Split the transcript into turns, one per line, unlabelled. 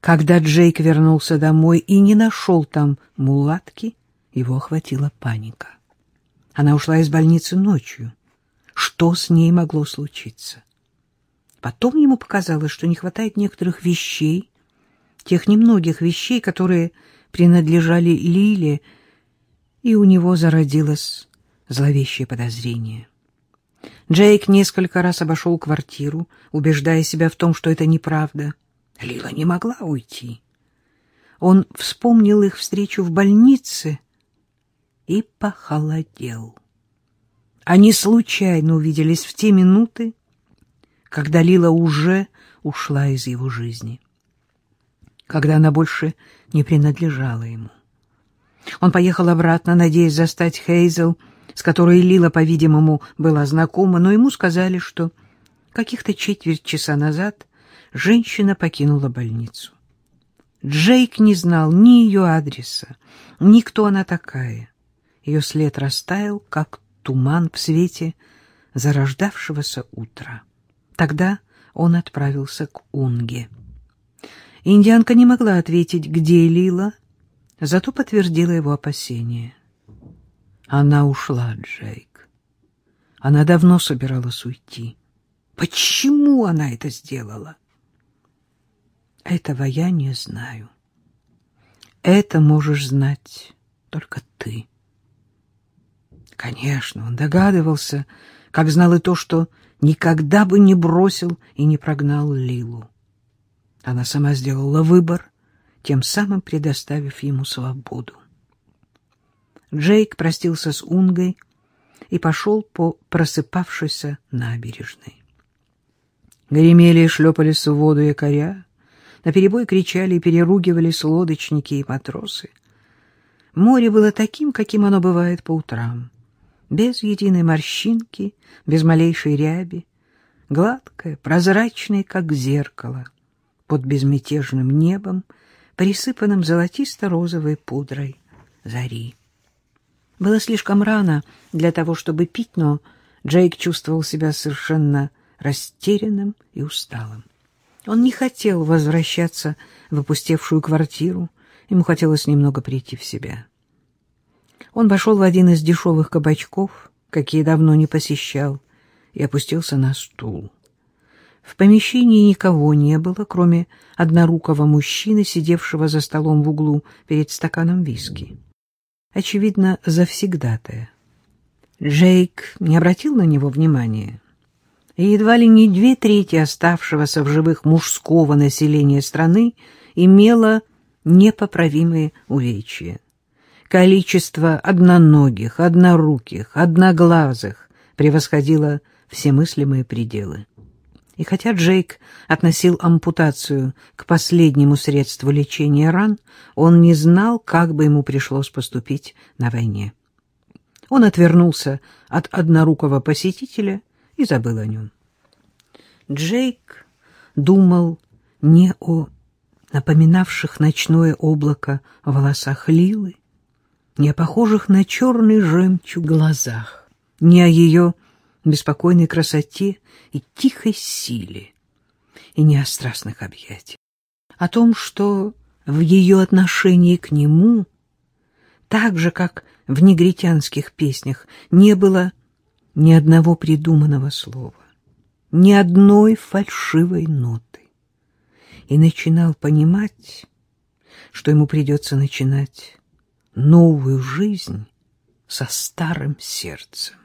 Когда Джейк вернулся домой и не нашел там мулатки, его охватила паника. Она ушла из больницы ночью. Что с ней могло случиться? Потом ему показалось, что не хватает некоторых вещей, тех немногих вещей, которые принадлежали Лиле, и у него зародилось зловещее подозрение. Джейк несколько раз обошел квартиру, убеждая себя в том, что это неправда. Лила не могла уйти. Он вспомнил их встречу в больнице и похолодел. Они случайно увиделись в те минуты, когда Лила уже ушла из его жизни, когда она больше не принадлежала ему. Он поехал обратно, надеясь застать Хейзел, с которой Лила, по-видимому, была знакома, но ему сказали, что каких-то четверть часа назад женщина покинула больницу. Джейк не знал ни ее адреса, ни кто она такая. Ее след растаял, как туман в свете зарождавшегося утра. Тогда он отправился к Унге. Индианка не могла ответить, где Лила, зато подтвердила его опасения. Она ушла, Джейк. Она давно собиралась уйти. Почему она это сделала? Этого я не знаю. Это можешь знать только ты. Конечно, он догадывался, как знал и то, что никогда бы не бросил и не прогнал Лилу. Она сама сделала выбор, тем самым предоставив ему свободу. Джейк простился с Унгой и пошел по просыпавшейся набережной. Гремели и шлепались в воду якоря, наперебой кричали и переругивались лодочники и матросы. Море было таким, каким оно бывает по утрам без единой морщинки, без малейшей ряби, гладкое, прозрачное, как зеркало, под безмятежным небом, присыпанным золотисто-розовой пудрой зари. Было слишком рано для того, чтобы пить, но Джейк чувствовал себя совершенно растерянным и усталым. Он не хотел возвращаться в опустевшую квартиру, ему хотелось немного прийти в себя. Он вошел в один из дешевых кабачков, какие давно не посещал, и опустился на стул. В помещении никого не было, кроме однорукого мужчины, сидевшего за столом в углу перед стаканом виски. Очевидно, завсегдатая. Джейк не обратил на него внимания, и едва ли не две трети оставшегося в живых мужского населения страны имело непоправимые увечья. Количество одноногих, одноруких, одноглазых превосходило все мыслимые пределы. И хотя Джейк относил ампутацию к последнему средству лечения ран, он не знал, как бы ему пришлось поступить на войне. Он отвернулся от однорукого посетителя и забыл о нем. Джейк думал не о напоминавших ночное облако волосах Лилы, не о похожих на черный жемчуг глазах, не о ее беспокойной красоте и тихой силе, и не о страстных объятиях, о том, что в ее отношении к нему, так же, как в негритянских песнях, не было ни одного придуманного слова, ни одной фальшивой ноты, и начинал понимать, что ему придется начинать новую жизнь со старым сердцем.